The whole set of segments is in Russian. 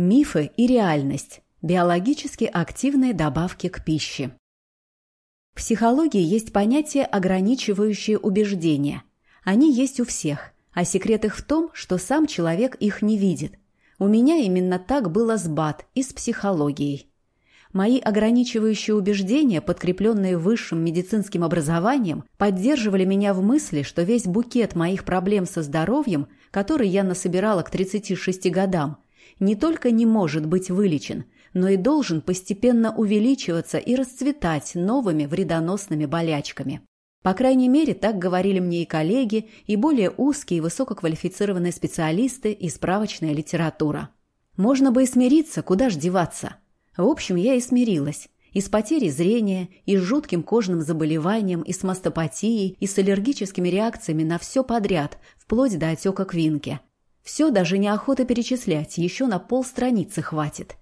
Мифы и реальность. Биологически активные добавки к пище. В психологии есть понятие ограничивающие убеждения. Они есть у всех, а секрет их в том, что сам человек их не видит. У меня именно так было с БАД и с психологией. Мои ограничивающие убеждения, подкрепленные высшим медицинским образованием, поддерживали меня в мысли, что весь букет моих проблем со здоровьем, который я насобирала к 36 годам, не только не может быть вылечен, но и должен постепенно увеличиваться и расцветать новыми вредоносными болячками. По крайней мере, так говорили мне и коллеги, и более узкие и высококвалифицированные специалисты и справочная литература. Можно бы и смириться, куда ж деваться. В общем, я и смирилась. И с потерей зрения, и с жутким кожным заболеванием, и с мастопатией, и с аллергическими реакциями на все подряд, вплоть до отека квинки – все даже неохота перечислять, еще на полстраницы хватит.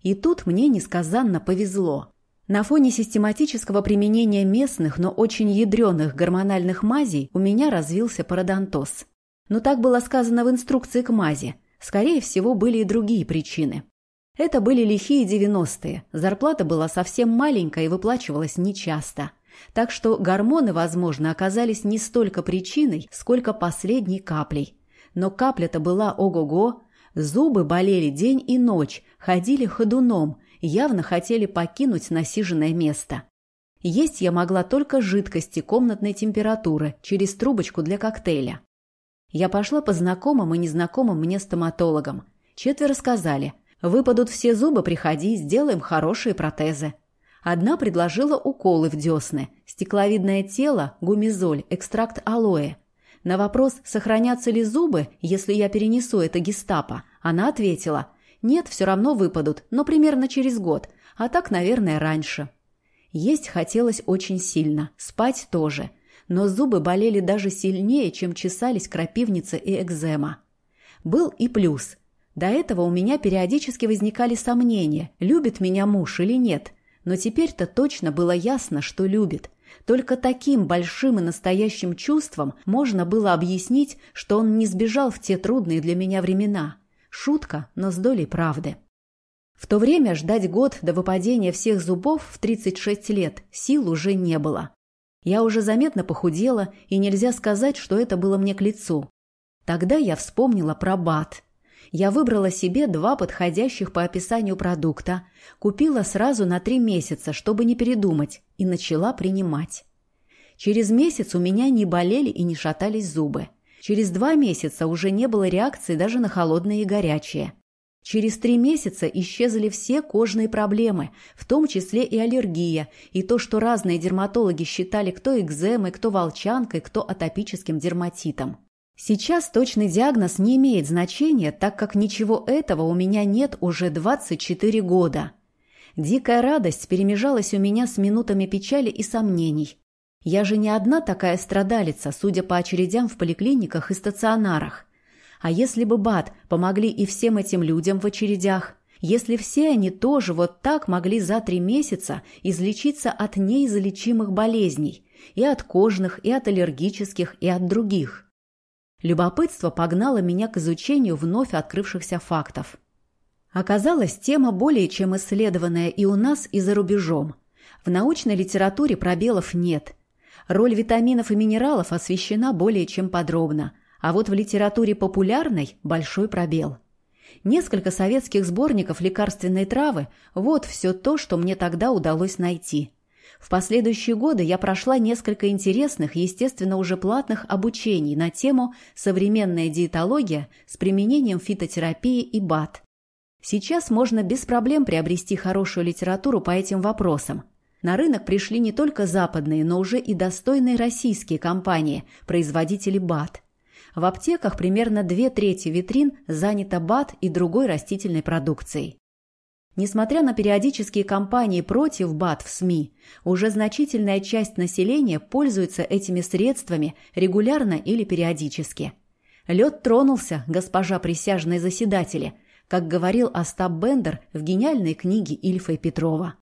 И тут мне несказанно повезло. На фоне систематического применения местных, но очень ядреных гормональных мазей у меня развился пародонтоз. Но так было сказано в инструкции к мази. Скорее всего, были и другие причины. Это были лихие девяностые. Зарплата была совсем маленькая и выплачивалась нечасто. Так что гормоны, возможно, оказались не столько причиной, сколько последней каплей – но капля-то была ого-го. Зубы болели день и ночь, ходили ходуном, явно хотели покинуть насиженное место. Есть я могла только жидкости комнатной температуры через трубочку для коктейля. Я пошла по знакомым и незнакомым мне стоматологам. Четверо сказали, выпадут все зубы, приходи, сделаем хорошие протезы. Одна предложила уколы в десны, стекловидное тело, гумизоль, экстракт алоэ. На вопрос, сохранятся ли зубы, если я перенесу это гестапо, она ответила, нет, все равно выпадут, но примерно через год, а так, наверное, раньше. Есть хотелось очень сильно, спать тоже, но зубы болели даже сильнее, чем чесались крапивница и экзема. Был и плюс. До этого у меня периодически возникали сомнения, любит меня муж или нет, но теперь-то точно было ясно, что любит – только таким большим и настоящим чувством можно было объяснить, что он не сбежал в те трудные для меня времена. Шутка, но с долей правды. В то время ждать год до выпадения всех зубов в 36 лет сил уже не было. Я уже заметно похудела, и нельзя сказать, что это было мне к лицу. Тогда я вспомнила про БАТ – я выбрала себе два подходящих по описанию продукта, купила сразу на три месяца, чтобы не передумать, и начала принимать. Через месяц у меня не болели и не шатались зубы. Через два месяца уже не было реакции даже на холодные и горячие. Через три месяца исчезли все кожные проблемы, в том числе и аллергия, и то, что разные дерматологи считали кто экземой, кто волчанкой, кто атопическим дерматитом. Сейчас точный диагноз не имеет значения, так как ничего этого у меня нет уже 24 года. Дикая радость перемежалась у меня с минутами печали и сомнений. Я же не одна такая страдалица, судя по очередям в поликлиниках и стационарах. А если бы БАД помогли и всем этим людям в очередях? Если все они тоже вот так могли за три месяца излечиться от неизлечимых болезней, и от кожных, и от аллергических, и от других? Любопытство погнало меня к изучению вновь открывшихся фактов. Оказалось, тема более чем исследованная и у нас, и за рубежом. В научной литературе пробелов нет. Роль витаминов и минералов освещена более чем подробно, а вот в литературе популярной – большой пробел. Несколько советских сборников лекарственной травы – вот все то, что мне тогда удалось найти – в последующие годы я прошла несколько интересных, естественно, уже платных обучений на тему «Современная диетология с применением фитотерапии и БАД». Сейчас можно без проблем приобрести хорошую литературу по этим вопросам. На рынок пришли не только западные, но уже и достойные российские компании, производители БАД. В аптеках примерно две трети витрин занято БАД и другой растительной продукцией. Несмотря на периодические кампании против БАД в СМИ, уже значительная часть населения пользуется этими средствами регулярно или периодически. Лед тронулся, госпожа присяжные заседатели, как говорил Остап Бендер в гениальной книге Ильфа и Петрова.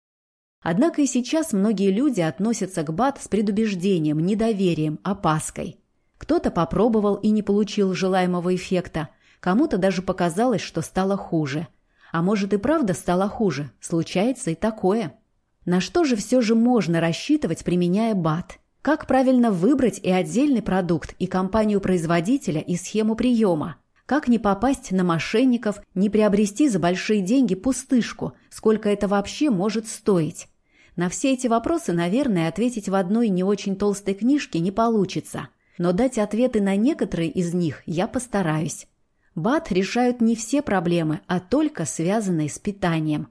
Однако и сейчас многие люди относятся к БАД с предубеждением, недоверием, опаской. Кто-то попробовал и не получил желаемого эффекта, кому-то даже показалось, что стало хуже – А может и правда стало хуже? Случается и такое. На что же все же можно рассчитывать, применяя БАТ? Как правильно выбрать и отдельный продукт, и компанию-производителя, и схему приема? Как не попасть на мошенников, не приобрести за большие деньги пустышку, сколько это вообще может стоить? На все эти вопросы, наверное, ответить в одной не очень толстой книжке не получится. Но дать ответы на некоторые из них я постараюсь. БАТ решают не все проблемы, а только связанные с питанием.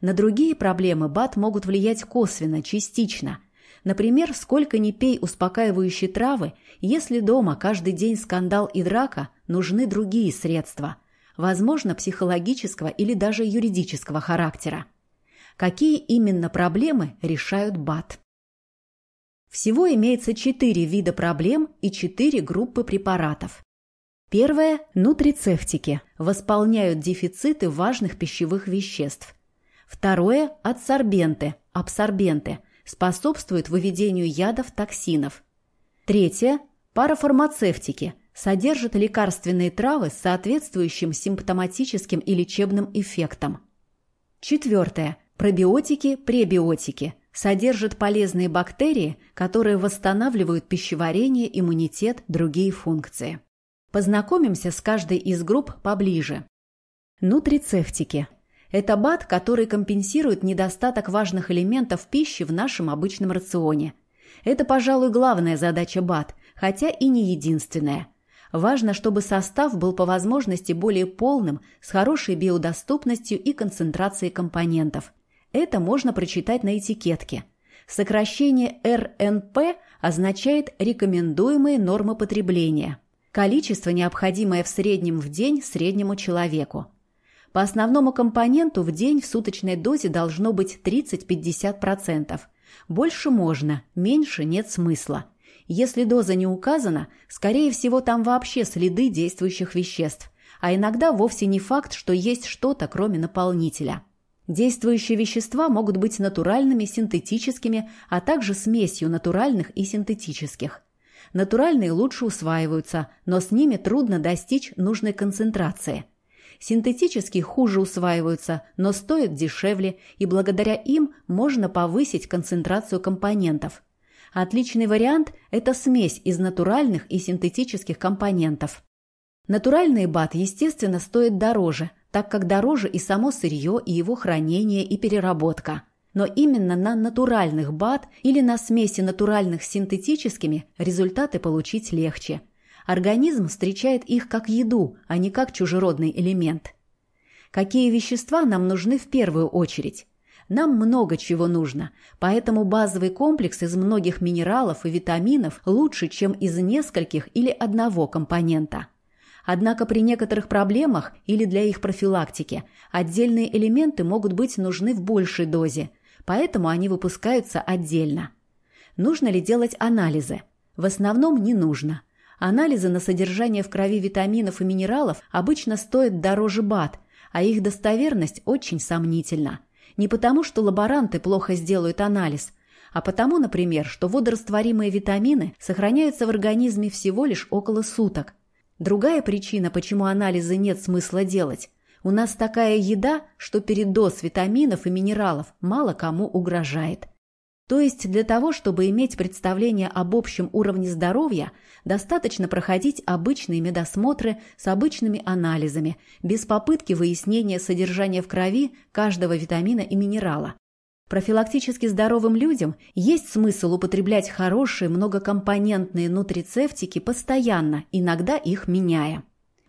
На другие проблемы БАТ могут влиять косвенно, частично – Например, сколько ни пей успокаивающие травы, если дома каждый день скандал и драка, нужны другие средства, возможно, психологического или даже юридического характера. Какие именно проблемы решают БАТ? Всего имеется четыре вида проблем и четыре группы препаратов. Первое – нутрицептики, восполняют дефициты важных пищевых веществ. Второе – адсорбенты, абсорбенты – способствует выведению ядов, токсинов. Третье – парафармацевтики, содержат лекарственные травы с соответствующим симптоматическим и лечебным эффектом. Четвертое – пробиотики, пребиотики, содержат полезные бактерии, которые восстанавливают пищеварение, иммунитет, другие функции. Познакомимся с каждой из групп поближе. Нутрицептики это БАД, который компенсирует недостаток важных элементов пищи в нашем обычном рационе. Это, пожалуй, главная задача БАД, хотя и не единственная. Важно, чтобы состав был по возможности более полным, с хорошей биодоступностью и концентрацией компонентов. Это можно прочитать на этикетке. Сокращение РНП означает рекомендуемые нормы потребления. Количество, необходимое в среднем в день среднему человеку. По основному компоненту в день в суточной дозе должно быть 30-50%. Больше можно, меньше нет смысла. Если доза не указана, скорее всего там вообще следы действующих веществ, а иногда вовсе не факт, что есть что-то, кроме наполнителя. Действующие вещества могут быть натуральными, синтетическими, а также смесью натуральных и синтетических. Натуральные лучше усваиваются, но с ними трудно достичь нужной концентрации – Синтетические хуже усваиваются, но стоят дешевле, и благодаря им можно повысить концентрацию компонентов. Отличный вариант – это смесь из натуральных и синтетических компонентов. Натуральный бат, естественно, стоит дороже, так как дороже и само сырье, и его хранение, и переработка. Но именно на натуральных бат или на смеси натуральных с синтетическими результаты получить легче – Организм встречает их как еду, а не как чужеродный элемент. Какие вещества нам нужны в первую очередь? Нам много чего нужно, поэтому базовый комплекс из многих минералов и витаминов лучше, чем из нескольких или одного компонента. Однако при некоторых проблемах или для их профилактики отдельные элементы могут быть нужны в большей дозе, поэтому они выпускаются отдельно. Нужно ли делать анализы? В основном не нужно – Анализы на содержание в крови витаминов и минералов обычно стоят дороже БАД, а их достоверность очень сомнительна. Не потому, что лаборанты плохо сделают анализ, а потому, например, что водорастворимые витамины сохраняются в организме всего лишь около суток. Другая причина, почему анализы нет смысла делать. У нас такая еда, что передоз витаминов и минералов мало кому угрожает. То есть для того, чтобы иметь представление об общем уровне здоровья, достаточно проходить обычные медосмотры с обычными анализами, без попытки выяснения содержания в крови каждого витамина и минерала. Профилактически здоровым людям есть смысл употреблять хорошие многокомпонентные нутрицептики постоянно, иногда их меняя.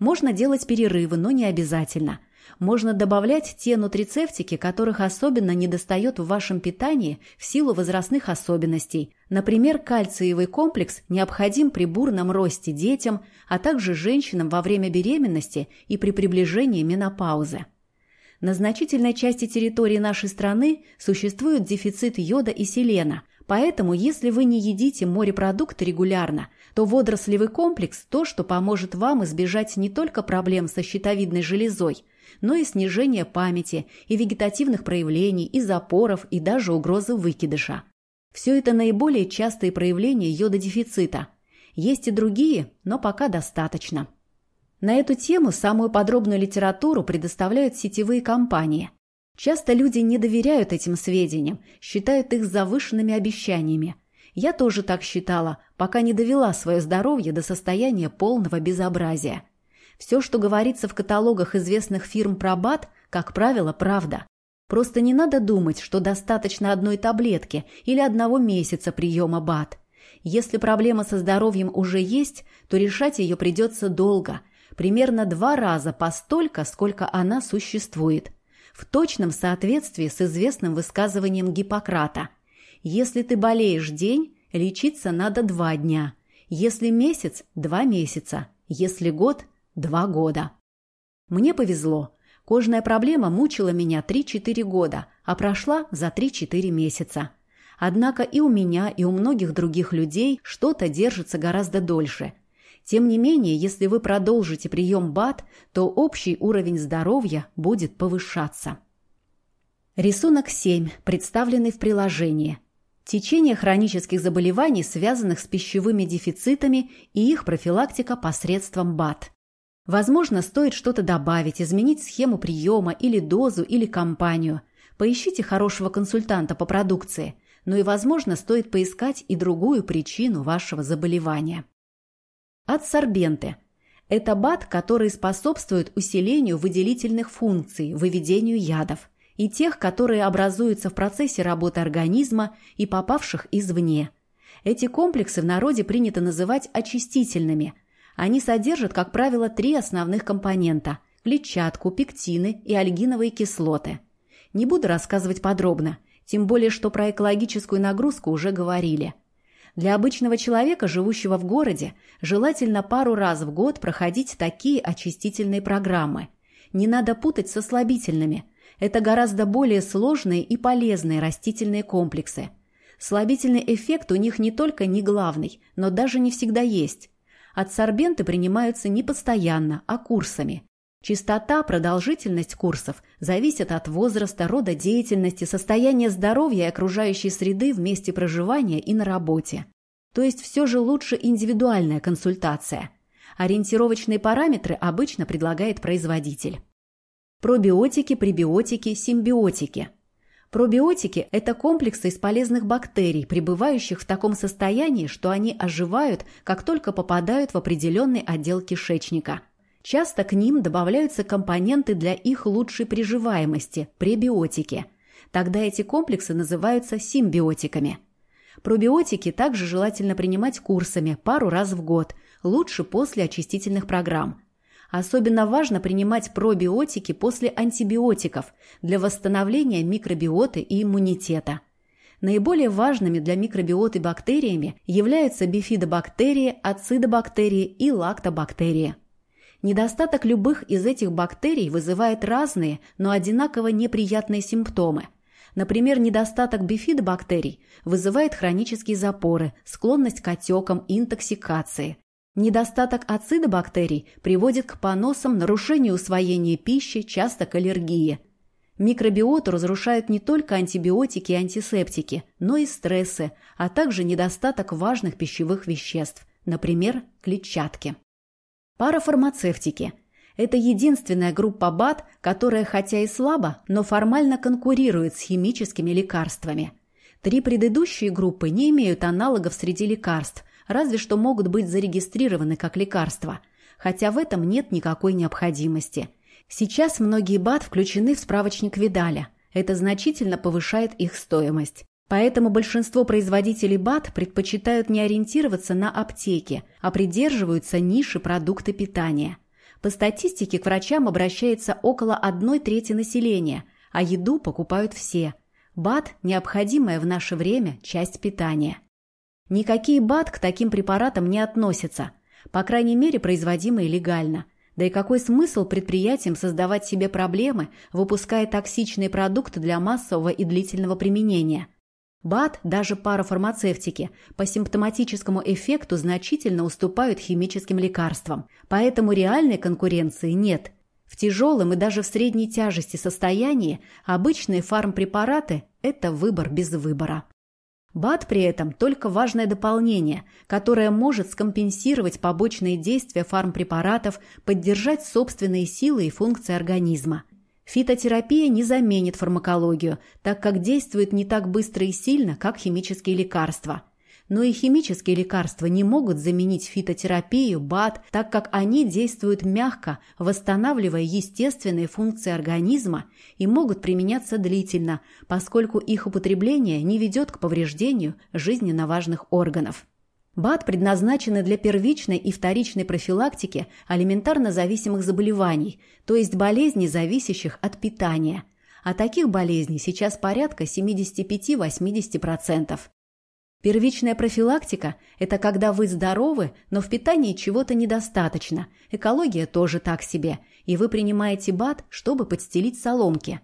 Можно делать перерывы, но не обязательно – можно добавлять те нутрицептики, которых особенно недостает в вашем питании в силу возрастных особенностей. Например, кальциевый комплекс необходим при бурном росте детям, а также женщинам во время беременности и при приближении менопаузы. На значительной части территории нашей страны существует дефицит йода и селена, поэтому если вы не едите морепродукты регулярно, то водорослевый комплекс – то, что поможет вам избежать не только проблем со щитовидной железой – но и снижение памяти, и вегетативных проявлений, и запоров, и даже угрозы выкидыша. Все это наиболее частые проявления йододефицита. Есть и другие, но пока достаточно. На эту тему самую подробную литературу предоставляют сетевые компании. Часто люди не доверяют этим сведениям, считают их завышенными обещаниями. Я тоже так считала, пока не довела свое здоровье до состояния полного безобразия. Все, что говорится в каталогах известных фирм про БАД, как правило, правда. Просто не надо думать, что достаточно одной таблетки или одного месяца приема БАД. Если проблема со здоровьем уже есть, то решать ее придется долго, примерно два раза по столько, сколько она существует, в точном соответствии с известным высказыванием Гиппократа. Если ты болеешь день, лечиться надо два дня. Если месяц – два месяца. Если год – два года. Мне повезло. Кожная проблема мучила меня 3-4 года, а прошла за 3-4 месяца. Однако и у меня, и у многих других людей что-то держится гораздо дольше. Тем не менее, если вы продолжите прием БАД, то общий уровень здоровья будет повышаться. Рисунок 7, представленный в приложении. Течение хронических заболеваний, связанных с пищевыми дефицитами и их профилактика посредством БАД. Возможно, стоит что-то добавить, изменить схему приема или дозу или компанию. Поищите хорошего консультанта по продукции, но и, возможно, стоит поискать и другую причину вашего заболевания. Адсорбенты – это БАД, который способствует усилению выделительных функций, выведению ядов, и тех, которые образуются в процессе работы организма и попавших извне. Эти комплексы в народе принято называть очистительными – они содержат, как правило, три основных компонента – клетчатку, пектины и альгиновые кислоты. Не буду рассказывать подробно, тем более, что про экологическую нагрузку уже говорили. Для обычного человека, живущего в городе, желательно пару раз в год проходить такие очистительные программы. Не надо путать со слабительными. Это гораздо более сложные и полезные растительные комплексы. Слабительный эффект у них не только не главный, но даже не всегда есть. Адсорбенты принимаются не постоянно, а курсами. Частота, продолжительность курсов зависят от возраста, рода деятельности, состояния здоровья и окружающей среды в месте проживания и на работе. То есть все же лучше индивидуальная консультация. Ориентировочные параметры обычно предлагает производитель. Пробиотики, пребиотики, симбиотики. Пробиотики – это комплексы из полезных бактерий, пребывающих в таком состоянии, что они оживают, как только попадают в определенный отдел кишечника. Часто к ним добавляются компоненты для их лучшей приживаемости – пребиотики. Тогда эти комплексы называются симбиотиками. Пробиотики также желательно принимать курсами пару раз в год, лучше после очистительных программ – Особенно важно принимать пробиотики после антибиотиков для восстановления микробиоты и иммунитета. Наиболее важными для микробиоты бактериями являются бифидобактерии, ацидобактерии и лактобактерии. Недостаток любых из этих бактерий вызывает разные, но одинаково неприятные симптомы. Например, недостаток бифидобактерий вызывает хронические запоры, склонность к отекам, интоксикации. Недостаток ацидобактерий приводит к поносам, нарушению усвоения пищи, часто к аллергии. Микробиоту разрушают не только антибиотики и антисептики, но и стрессы, а также недостаток важных пищевых веществ, например, клетчатки. Парафармацевтики – это единственная группа БАД, которая хотя и слабо, но формально конкурирует с химическими лекарствами. Три предыдущие группы не имеют аналогов среди лекарств – разве что могут быть зарегистрированы как лекарства, хотя в этом нет никакой необходимости. Сейчас многие БАД включены в справочник Видаля. Это значительно повышает их стоимость. Поэтому большинство производителей БАД предпочитают не ориентироваться на аптеки, а придерживаются ниши продукты питания. По статистике к врачам обращается около одной трети населения, а еду покупают все. БАД – необходимая в наше время часть питания. Никакие БАД к таким препаратам не относятся, по крайней мере, производимые легально. Да и какой смысл предприятиям создавать себе проблемы, выпуская токсичные продукты для массового и длительного применения? БАД, даже парафармацевтики, по симптоматическому эффекту значительно уступают химическим лекарствам, поэтому реальной конкуренции нет. В тяжелом и даже в средней тяжести состоянии обычные фармпрепараты – это выбор без выбора. БАД при этом только важное дополнение, которое может скомпенсировать побочные действия фармпрепаратов, поддержать собственные силы и функции организма. Фитотерапия не заменит фармакологию, так как действует не так быстро и сильно, как химические лекарства – но и химические лекарства не могут заменить фитотерапию, БАД, так как они действуют мягко, восстанавливая естественные функции организма и могут применяться длительно, поскольку их употребление не ведет к повреждению жизненно важных органов. БАД предназначены для первичной и вторичной профилактики алиментарно зависимых заболеваний, то есть болезней, зависящих от питания. А таких болезней сейчас порядка 75-80%. Первичная профилактика – это когда вы здоровы, но в питании чего-то недостаточно, экология тоже так себе, и вы принимаете БАД, чтобы подстелить соломки.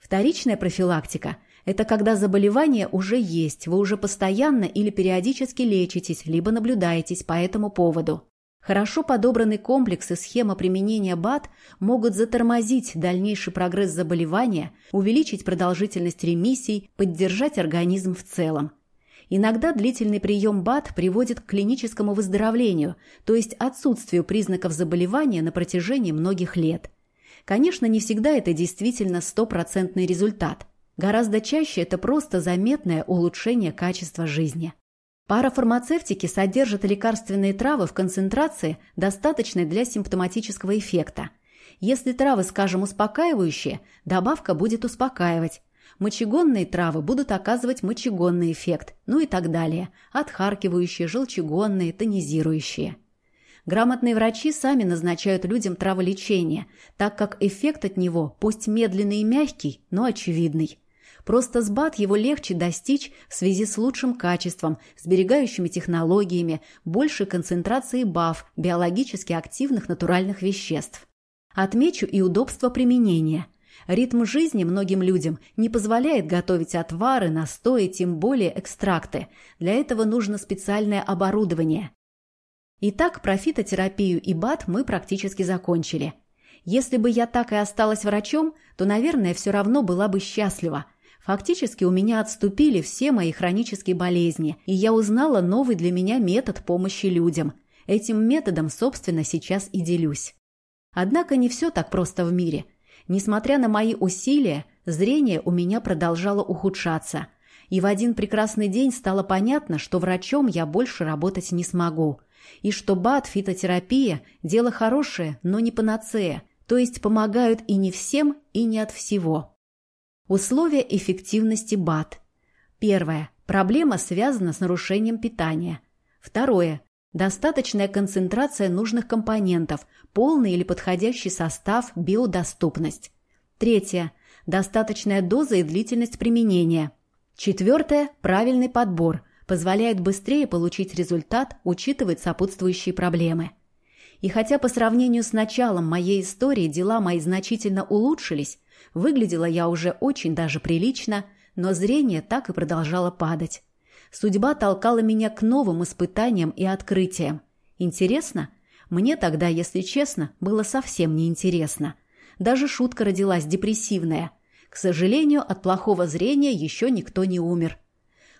Вторичная профилактика – это когда заболевание уже есть, вы уже постоянно или периодически лечитесь, либо наблюдаетесь по этому поводу. Хорошо подобранный комплекс и схема применения БАД могут затормозить дальнейший прогресс заболевания, увеличить продолжительность ремиссий, поддержать организм в целом – Иногда длительный прием БАД приводит к клиническому выздоровлению, то есть отсутствию признаков заболевания на протяжении многих лет. Конечно, не всегда это действительно стопроцентный результат. Гораздо чаще это просто заметное улучшение качества жизни. Парафармацевтики содержат лекарственные травы в концентрации, достаточной для симптоматического эффекта. Если травы, скажем, успокаивающие, добавка будет успокаивать, Мочегонные травы будут оказывать мочегонный эффект, ну и так далее. Отхаркивающие, желчегонные, тонизирующие. Грамотные врачи сами назначают людям траволечение, так как эффект от него, пусть медленный и мягкий, но очевидный. Просто с БАД его легче достичь в связи с лучшим качеством, сберегающими технологиями, большей концентрацией БАФ, биологически активных натуральных веществ. Отмечу и удобство применения – Ритм жизни многим людям не позволяет готовить отвары, настои, тем более экстракты. Для этого нужно специальное оборудование. Итак, про фитотерапию и БАД мы практически закончили. Если бы я так и осталась врачом, то, наверное, все равно была бы счастлива. Фактически у меня отступили все мои хронические болезни, и я узнала новый для меня метод помощи людям. Этим методом, собственно, сейчас и делюсь. Однако не все так просто в мире – Несмотря на мои усилия, зрение у меня продолжало ухудшаться. И в один прекрасный день стало понятно, что врачом я больше работать не смогу. И что БАД, фитотерапия – дело хорошее, но не панацея, то есть помогают и не всем, и не от всего. Условия эффективности БАД. Первое. Проблема связана с нарушением питания. Второе. Достаточная концентрация нужных компонентов, полный или подходящий состав, биодоступность. Третье. Достаточная доза и длительность применения. Четвертое. Правильный подбор. Позволяет быстрее получить результат, учитывать сопутствующие проблемы. И хотя по сравнению с началом моей истории дела мои значительно улучшились, выглядела я уже очень даже прилично, но зрение так и продолжало падать. Судьба толкала меня к новым испытаниям и открытиям. Интересно? Мне тогда, если честно, было совсем неинтересно. Даже шутка родилась депрессивная. К сожалению, от плохого зрения еще никто не умер.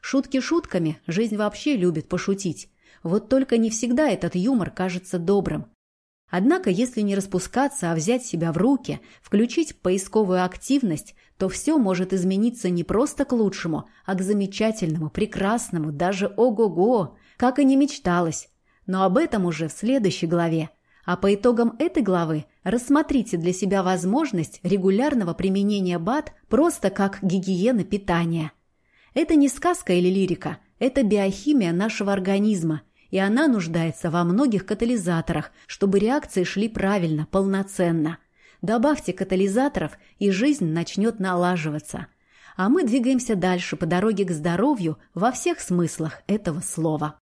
Шутки шутками, жизнь вообще любит пошутить. Вот только не всегда этот юмор кажется добрым. Однако, если не распускаться, а взять себя в руки, включить поисковую активность, то все может измениться не просто к лучшему, а к замечательному, прекрасному, даже ого-го, как и не мечталось. Но об этом уже в следующей главе. А по итогам этой главы рассмотрите для себя возможность регулярного применения БАД просто как гигиены питания. Это не сказка или лирика, это биохимия нашего организма, и она нуждается во многих катализаторах, чтобы реакции шли правильно, полноценно – Добавьте катализаторов, и жизнь начнет налаживаться. А мы двигаемся дальше по дороге к здоровью во всех смыслах этого слова.